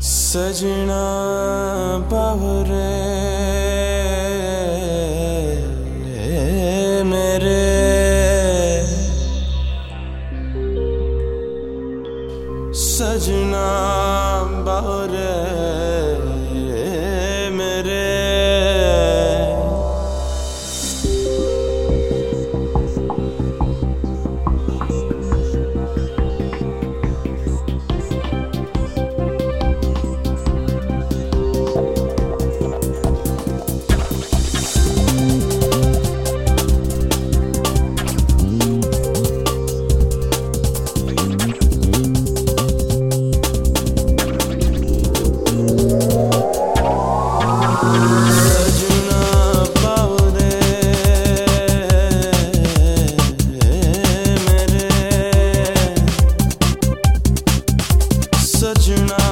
सजना बावरे मेरे। सजना बावरे you know.